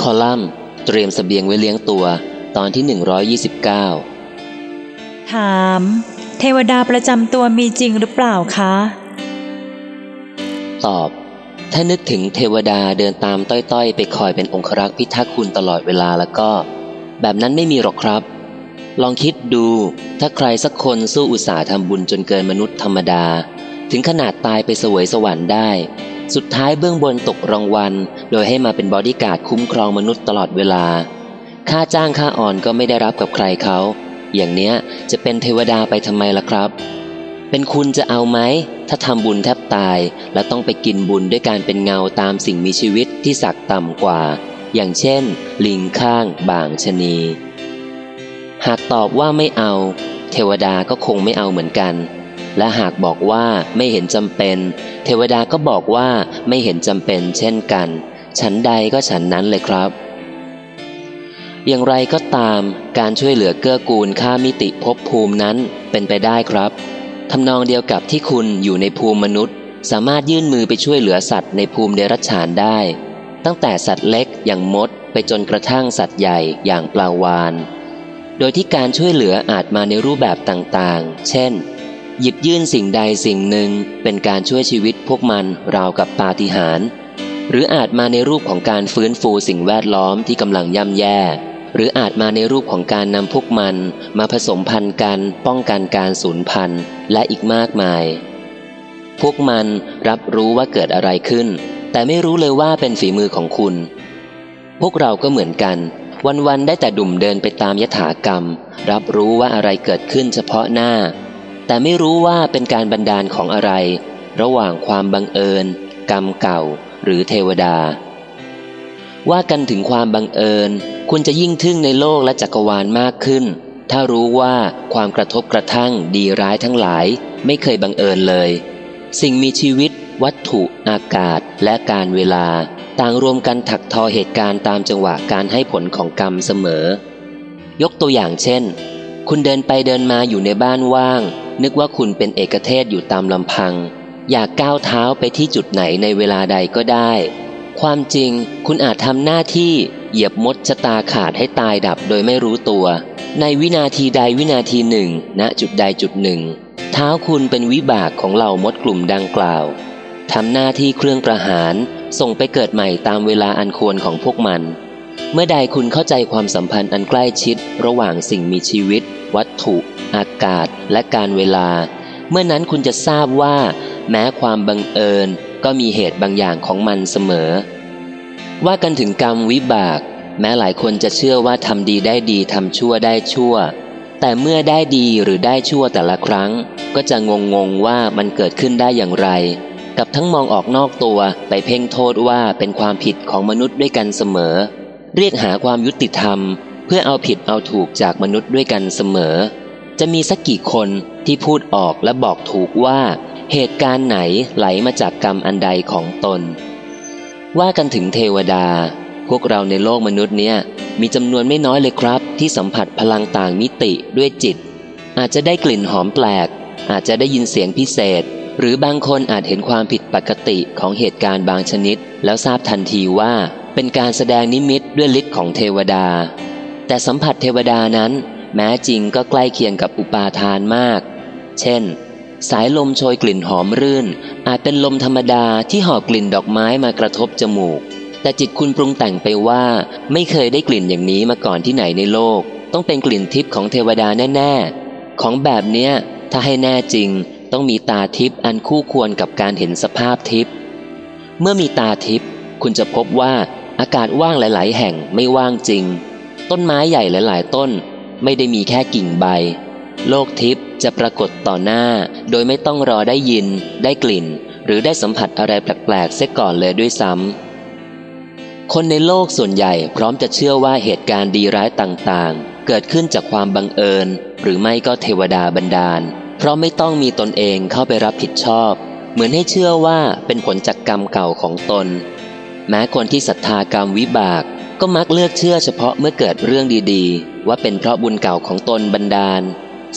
คอลัมน์ เตรียมสเสบียงไว้เลี้ยงตัว ตอนที่ 129 ถาม เทวดาประจำตัวมีจริงหรือเปล่าคะ ตอบ ถ้านึกถึงเทวดาเดินตามต้อยๆ ไปคอยเป็นองครักษ์พิทักษ์คุณตลอดเวลาแล้วก็ แบบนั้นไม่มีหรอกครับ ลองคิดดู ถ้าใครสักคนสู้อุตสาห์ทำบุญจนเกินมนุษย์ธรรมดา ถึงขนาดตายไปเสวยสวรรค์ได้ สุดท้ายเบื้องบนตกรางวัล โดยให้มาเป็นบอดี้การ์ดคุ้มครองมนุษย์ตลอดเวลา ค่าจ้างค่าอ่อนก็ไม่ได้รับกับใครเขา อย่างเนี้ยจะเป็นเทวดาไปทำไมล่ะครับ เป็นคุณจะเอาไหม ถ้าทำบุญแทบตาย แล้วต้องไปกินบุญด้วยการเป็นเงาตามสิ่งมีชีวิตที่สักต่ำกว่า อย่างเช่น ลิงข้างบางชะนี หากตอบว่าไม่เอา เทวดาก็คงไม่เอาเหมือนกัน และหากบอกว่าไม่เห็นจำเป็น เทวดาก็บอกว่าไม่เห็นจำเป็น เช่นกัน ฉันใดก็ฉันนั้นเลยครับ อย่างไรก็ตาม การช่วยเหลือเกื้อกูลค่ามิติภพภูมินั้นเป็นไปได้ครับทำนองเดียวกับที่คุณอยู่ในภูมิมนุษย์ สามารถยื่นมือไปช่วยเหลือสัตว์ในภูมิเดรัจฉานได้ ตั้งแต่สัตว์เล็กอย่างมด ไปจนกระทั่งสัตว์ใหญ่อย่างปลาวานโดยที่การช่วยเหลืออาจมาในรูปแบบต่างๆ เช่น หยิบยื่นสิ่งใดสิ่งหนึ่งเป็นการช่วยชีวิตพวกมันราวกับปาฏิหาริย์หรืออาจมาในรูปของการฟื้นฟูสิ่งแวดล้อมที่กำลังย่ำแย่ หรืออาจมาในรูปของการนำพวกมันมาผสมพันธุ์กันป้องกันการสูญพันธุ์และอีกมากมาย พวกมันรับรู้ว่าเกิดอะไรขึ้น แต่ไม่รู้เลยว่าเป็นฝีมือของคุณ พวกเราก็เหมือนกัน วันๆได้แต่ดุ่มเดินไปตามยถากรรม รับรู้ว่าอะไรเกิดขึ้นเฉพาะหน้า แต่ไม่รู้ว่าเป็นการบันดาลของอะไร ระหว่างความบังเอิญ กรรมเก่า หรือเทวดา ว่ากันถึงความบังเอิญ คุณจะยิ่งทึ่งในโลกและจักรวาลมากขึ้น ถ้ารู้ว่าความกระทบกระทั่งดีร้ายทั้งหลาย ไม่เคยบังเอิญเลย สิ่งมีชีวิต วัตถุ อากาศ และการเวลา ต่างรวมกันถักทอเหตุการณ์ตามจังหวะการให้ผลของกรรมเสมอ ยกตัวอย่างเช่น คุณเดินไปเดินมาอยู่ในบ้านว่าง นึกว่าคุณเป็นเอกเทศอยู่ตามลำพัง อยากก้าวเท้าไปที่จุดไหนในเวลาใดก็ได้ ความจริงคุณอาจทำหน้าที่เหยียบมดชะตาขาดให้ตายดับโดยไม่รู้ตัว ในวินาทีใดวินาทีหนึ่งณจุดใดจุดหนึ่ง เท้าคุณเป็นวิบากของเหล่ามดกลุ่มดังกล่าวทำหน้าที่เครื่องประหารส่งไปเกิดใหม่ตามเวลาอันควรของพวกมัน เมื่อใดคุณเข้าใจความสัมพันธ์อันใกล้ชิดระหว่างสิ่งมีชีวิต วัตถุ อากาศ และการเวลา เมื่อนั้นคุณจะทราบว่า แม้ความบังเอิญก็มีเหตุบางอย่างของมันเสมอ ว่ากันถึงกรรมวิบาก แม้หลายคนจะเชื่อว่าทำดีได้ดีทำชั่วได้ชั่ว แต่เมื่อได้ดีหรือได้ชั่วแต่ละครั้ง ก็จะงงงว่ามันเกิดขึ้นได้อย่างไร กับทั้งมองออกนอกตัวไปเพ่งโทษว่าเป็นความผิดของมนุษย์ด้วยกันเสมอ เรียกหาความยุติธรรม เพื่อเอาผิดเอาถูกจากมนุษย์ด้วยกันเสมอ จะมีสักกี่คนที่พูดออกและบอกถูกว่า เหตุการณ์ไหนไหลมาจากกรรมอันใดของตน ว่ากันถึงเทวดา พวกเราในโลกมนุษย์เนี่ยมีจำนวนไม่น้อยเลยครับ ที่สัมผัสพลังต่างมิติด้วยจิต อาจจะได้กลิ่นหอมแปลก อาจจะได้ยินเสียงพิเศษ หรือบางคนอาจเห็นความผิดปกติของเหตุการณ์บางชนิด แล้วทราบทันทีว่าเป็นการแสดงนิมิตด้วยฤทธิ์ของเทวดา แต่สัมผัสเทวดานั้น แม้จริงก็ใกล้เคียงกับอุปาทานมาก เช่น สายลมโชยกลิ่นหอมรื่น อาจเป็นลมธรรมดาที่หอบกลิ่นดอกไม้มากระทบจมูก แต่จิตคุณปรุงแต่งไปว่าไม่เคยได้กลิ่นอย่างนี้มาก่อนที่ไหนในโลก ต้องเป็นกลิ่นทิพย์ของเทวดาแน่ ๆ ของแบบเนี้ยถ้าให้แน่จริงต้องมีตาทิพย์อันคู่ควรกับการเห็นสภาพทิพย์เมื่อมีตาทิพย์คุณจะพบว่าอากาศว่างหลาย ๆ แห่งไม่ว่างจริง ต้นไม้ใหญ่หลายๆต้น ไม่ได้มีแค่กิ่งใบ โลกทิพย์จะปรากฏต่อหน้า โดยไม่ต้องรอได้ยิน ได้กลิ่น หรือได้สัมผัสอะไรแปลกๆเสียก่อนเลยด้วยซ้ำคนในโลกส่วนใหญ่พร้อมจะเชื่อว่าเหตุการณ์ดีร้ายต่างๆ เกิดขึ้นจากความบังเอิญ หรือไม่ก็เทวดาบันดาล เพราะไม่ต้องมีตนเองเข้าไปรับผิดชอบ เหมือนให้เชื่อว่าเป็นผลจากกรรมเก่าของตน แม้คนที่ศรัทธากรรมวิบาก ก็มักเลือกเชื่อเฉพาะเมื่อเกิดเรื่องดีๆ ว่าเป็นเพราะบุญเก่าของตนบันดาล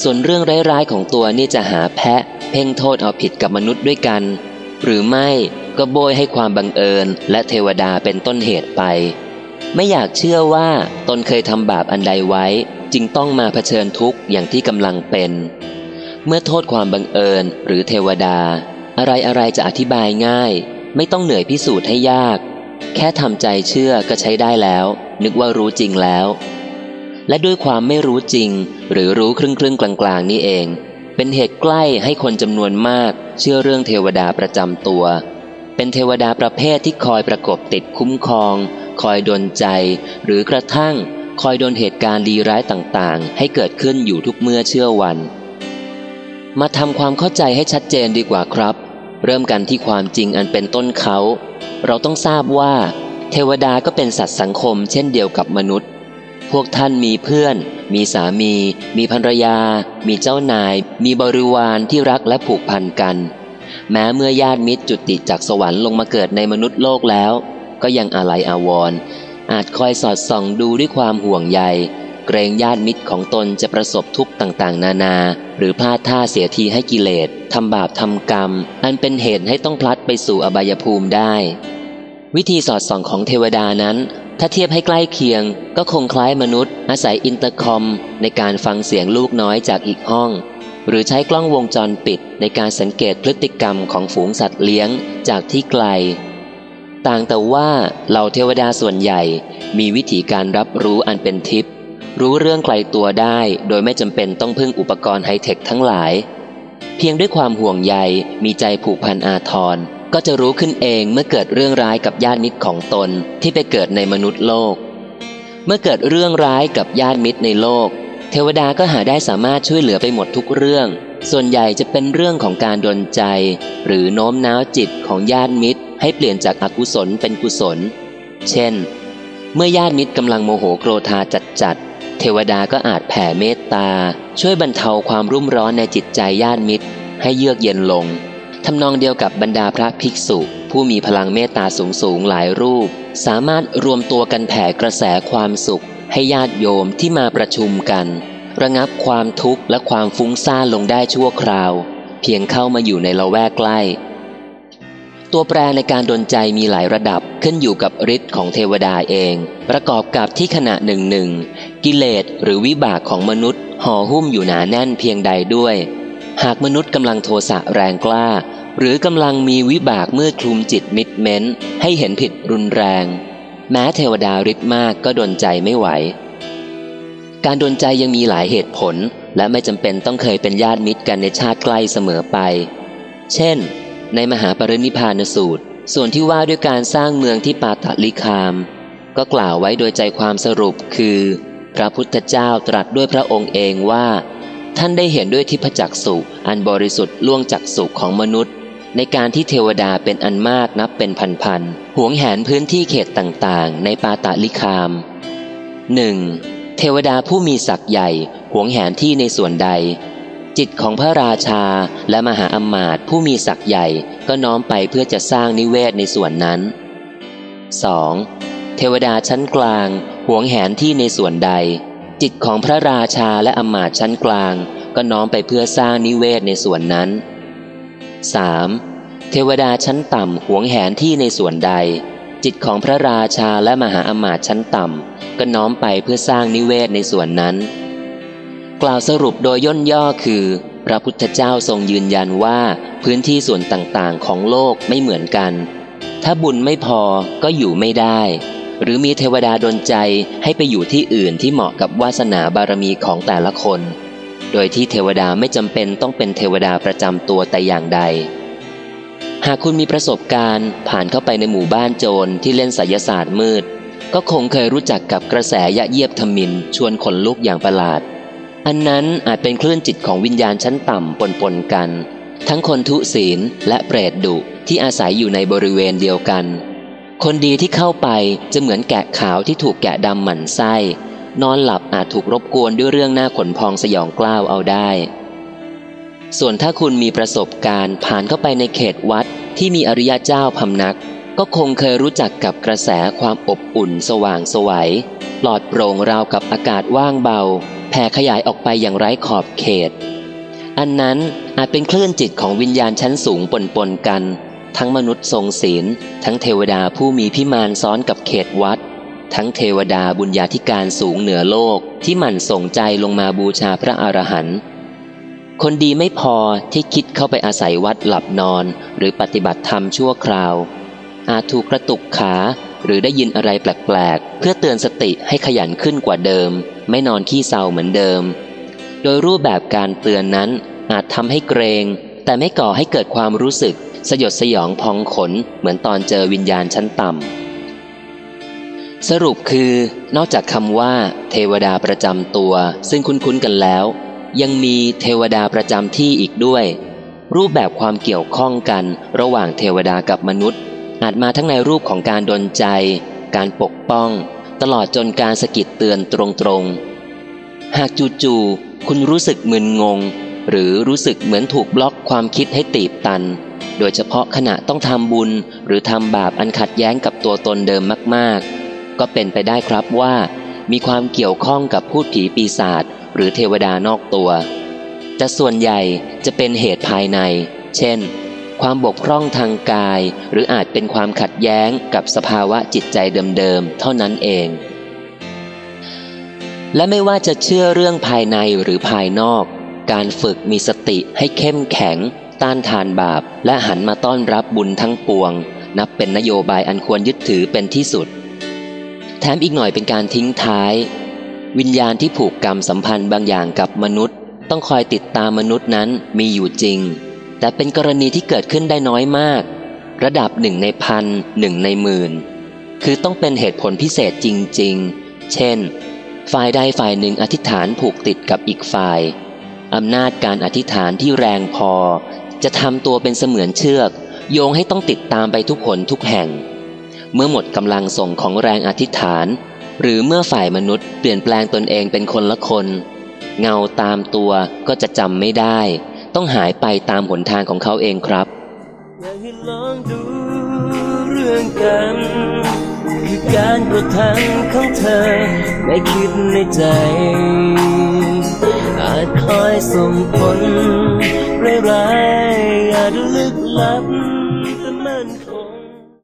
ส่วนเรื่องร้ายๆของตัวนี่จะหาแพะ เพ่งโทษเอาผิดกับมนุษย์ด้วยกัน หรือไม่ก็โบยให้ความบังเอิญ และเทวดาเป็นต้นเหตุไป ไม่อยากเชื่อว่าตนเคยทำบาปอันใดไว้ จึงต้องมาเผชิญทุกข์อย่างที่กำลังเป็น เมื่อโทษความบังเอิญหรือเทวดา อะไรอะไรจะอธิบายง่าย ไม่ต้องเหนื่อยพิสูจน์ให้ยาก แค่ทำใจเชื่อก็ใช้ได้แล้ว นึกว่ารู้จริงแล้ว และด้วยความไม่รู้จริง หรือรู้ครึ่งครึ่งกลางๆ นี่เอง เป็นเหตุใกล้ให้คนจำนวนมาก เชื่อเรื่องเทวดาประจำตัว เป็นเทวดาประเภทที่คอยประกบติดคุ้มครอง คอยดนใจ หรือกระทั่งคอยโดนเหตุการณ์ดีร้ายต่างๆ ให้เกิดขึ้นอยู่ทุกเมื่อเชื่อวัน มาทำความเข้าใจให้ชัดเจนดีกว่าครับ เริ่มกันที่ความจริงอันเป็นต้นเขา เราต้องทราบว่า เทวดาก็เป็นสัตว์สังคมเช่นเดียวกับมนุษย์ พวกท่านมีเพื่อน มีสามี มีภรรยา มีเจ้านาย มีบริวารที่รักและผูกพันกัน แม้เมื่อญาติมิตรจุติจากสวรรค์ลงมาเกิดในมนุษย์โลกแล้ว ก็ยังอาลัยอาวรณ์อาจคอยสอดส่องดูด้วยความห่วงใย เกรงญาติมิตรของตนจะประสบทุกข์ต่างๆ นานา หรือพลาดท่าเสียทีให้กิเลสทำบาปทำกรรม อันเป็นเหตุให้ต้องพลัดไปสู่อบายภูมิได้ วิธีสอดส่องของเทวดานั้น ถ้าเทียบให้ใกล้เคียง ก็คงคล้ายมนุษย์ อาศัยอินเตอร์คอม ในการฟังเสียงลูกน้อยจากอีกห้อง หรือใช้กล้องวงจรปิดในการสังเกตพฤติกรรมของฝูงสัตว์เลี้ยงจากที่ไกลต่างแต่ว่าเหล่าเทวดาส่วนใหญ่มีวิธีการรับรู้อันเป็นทิพย์ รู้เรื่องไกลตัวได้โดยไม่จำเป็นต้องพึ่งอุปกรณ์ไฮเทคทั้งหลาย เพียงด้วยความห่วงใยมีใจผูกพันอาทรก็จะรู้ขึ้นเองเมื่อเกิดเรื่องร้ายกับญาติมิตรของตนที่ไปเกิดในมนุษย์โลก เมื่อเกิดเรื่องร้ายกับญาติมิตรในโลก เทวดาก็หาได้สามารถช่วยเหลือไปหมดทุกเรื่อง ส่วนใหญ่จะเป็นเรื่องของการดลใจ หรือโน้มน้าวจิตของญาติมิตร ให้เปลี่ยนจากอกุศลเป็นกุศล เช่น เมื่อญาติมิตรกำลังโมโหโกรธาจัดจัด วดาก็อาจแผ่เมตตา ช่วยบรรเทาความรุ่มร้อนในจิตใจญาติมิตร ให้เยือกเย็นลงทำนองเดียวกับบรรดาพระภิกษุ ผู้มีพลังเมตตาสูงสูงหลายรูป สามารถรวมตัวกันแผ่กระแสความสุข ให้ญาติโยมที่มาประชุมกัน ระงับความทุกข์และความฟุ้งซ่านลงได้ชั่วคราว เพียงเข้ามาอยู่ในละแวกใกล้ ตัวแปรในการดนใจมีหลายระดับขึ้นอยู่กับฤทธิ์ของเทวดาเอง ประกอบกับที่ขณะหนึ่งหนึ่งกิเลสหรือวิบากของมนุษย์ ห่อหุ้มอยู่หนาแน่นเพียงใดด้วย หากมนุษย์กำลังโทสะแรงกล้า หรือกำลังมีวิบากเมืดคลุมจิตมิดเม้น ให้เห็นผิดรุนแรง แม้เทวดาฤทธิ์มากก็ดนใจไม่ไหว การดนใจยังมีหลายเหตุผล และไม่จำเป็นต้องเคยเป็นญาติมิตรกันในชาติใกล้เสมอไป เช่น ในมหาปรินิพพานสูตร ส่วนที่ว่าด้วยการสร้างเมืองที่ปาตลิคาม ก็กล่าวไว้โดยใจความสรุปคือ พระพุทธเจ้าตรัสด้วยพระองค์เองว่า ท่านได้เห็นด้วยทิพจักสุอันบริสุทธิ์ล่วงจักสุของมนุษย์ ในการที่เทวดาเป็นอันมากนับเป็นพันๆห่วงแหนพื้นที่เขตต่างๆ ในปาตลิคาม 1. เทวดาผู้มีศักย์ใหญ่ห่วงแหนที่ในส่วนใด จิตของพระราชาและมหาอำมาตย์ผู้มีศักย์ใหญ่ก็น้อมไปเพื่อจะสร้างนิเวศในส่วนนั้น 2. เทวดาชั้นกลางหวงแหนที่ในส่วนใด จิตของพระราชาและอำมาตย์ชั้นกลาง ก็น้อมไปเพื่อสร้างนิเวศในส่วนนั้น 3. เทวดาชั้นต่ำหวงแหนที่ในส่วนใด จิตของพระราชาและมหาอำมาตย์ชั้นต่ำก็น้อมไปเพื่อสร้างนิเวศในส่วนนั้น กล่าวสรุปโดยย่นย่อคือ พระพุทธเจ้าทรงยืนยันว่าพื้นที่ส่วนต่างๆของโลกไม่เหมือนกัน ถ้าบุญไม่พอก็อยู่ไม่ได้ หรือมีเทวดาดลใจให้ไปอยู่ที่อื่นที่เหมาะกับวาสนาบารมีของแต่ละคน โดยที่เทวดาไม่จำเป็นต้องเป็นเทวดาประจำตัวแต่อย่างใด หากคุณมีประสบการณ์ผ่านเข้าไปในหมู่บ้านโจรที่เล่นไสยศาสตร์มืด ก็คงเคยรู้จักกับกระแสยะเยียบทมินชวนขนลุกอย่างประหลาด อันนั้นอาจเป็นคลื่นจิตของวิญญาณชั้นต่ำปนๆกัน ทั้งคนทุศีลและเปรตดุที่อาศัยอยู่ในบริเวณเดียวกัน คนดีที่เข้าไปจะเหมือนแกะขาวที่ถูกแกะดำหมั่นไส้ นอนหลับอาจถูกรบกวนด้วยเรื่องหน้าขนพองสยองกล้าวเอาได้ ส่วนถ้าคุณมีประสบการณ์ผ่านเข้าไปในเขตวัดที่มีอริยเจ้าพำนัก ก็คงเคยรู้จักกับกระแสความอบอุ่นสว่างสวัยปลอดโปร่งราวกับอากาศว่างเบา ผ่ขยายออกไปอย่างไร้ขอบเขต อันนั้นอาจเป็นคลื่นจิตของวิญญาณชั้นสูงปนปนกัน ทั้งมนุษย์ทรงศีล ทั้งเทวดาผู้มีพิมานซ้อนกับเขตวัด ทั้งเทวดาบุญญาธิการสูงเหนือโลกที่หมั่นส่งใจลงมาบูชาพระอรหันต์คนดีไม่พอที่คิดเข้าไปอาศัยวัดหลับนอน หรือปฏิบัติธรรมชั่วคราว อาจถูกกระตุกขา หรือได้ยินอะไรแปลกๆ เพื่อเตือนสติให้ขยันขึ้นกว่าเดิม ไม่นอนขี้เศร้าเหมือนเดิม โดยรูปแบบการเตือนนั้นอาจทำให้เกรง แต่ไม่ก่อให้เกิดความรู้สึก สยดสยองพองขน เหมือนตอนเจอวิญญาณชั้นต่ำสรุปคือ นอกจากคำว่า เทวดาประจำตัว ซึ่งคุ้นๆกันแล้ว ยังมีเทวดาประจำที่อีกด้วย รูปแบบความเกี่ยวข้องกันระหว่างเทวดากับมนุษย์ อาจมาทั้งในรูปของการดลใจ การปกป้อง ตลอดจนการสะกิดเตือนตรงๆ หากจู่ๆคุณรู้สึกมึนงง หรือรู้สึกเหมือนถูกบล็อกความคิดให้ตีบตัน โดยเฉพาะขณะต้องทำบุญ หรือทำบาปอันขัดแย้งกับตัวตนเดิมมากๆ ก็เป็นไปได้ครับว่า มีความเกี่ยวข้องกับพูดผีปีศาจหรือเทวดานอกตัว แต่ส่วนใหญ่จะเป็นเหตุภายใน เช่น ความบกพร่องทางกาย หรืออาจเป็นความขัดแย้งกับสภาวะจิตใจเดิมๆ เท่านั้นเอง และไม่ว่าจะเชื่อเรื่องภายในหรือภายนอก การฝึกมีสติให้เข้มแข็ง ต้านทานบาป และหันมาต้อนรับบุญทั้งปวง นับเป็นนโยบายอันควรยึดถือเป็นที่สุด แถมอีกหน่อยเป็นการทิ้งท้าย วิญญาณที่ผูกกรรมสัมพันธ์บางอย่างกับมนุษย์ ต้องคอยติดตามมนุษย์นั้นมีอยู่จริง แต่เป็นกรณีที่เกิดขึ้นได้น้อยมาก ระดับหนึ่งในพันหนึ่งในหมื่น คือต้องเป็นเหตุผลพิเศษจริง ๆ เช่น ฝ่ายใดฝ่ายหนึ่งอธิษฐานผูกติดกับอีกฝ่ายอำนาจการอธิษฐานที่แรงพอ จะทำตัวเป็นเสมือนเชือก โยงให้ต้องติดตามไปทุกหนทุกแห่ง เมื่อหมดกำลังส่งของแรงอธิษฐาน หรือเมื่อฝ่ายมนุษย์เปลี่ยนแปลงตนเองเป็นคนละคน เงาตามตัวก็จะจำไม่ได้ ต้องหายไปตามหนทางของเขาเองครับอยากให้ลองดูเรื่องกันคือการกระทำของเธอในคิดในใจ อาจคอยส่งผลร้ายๆอาจลึกลับ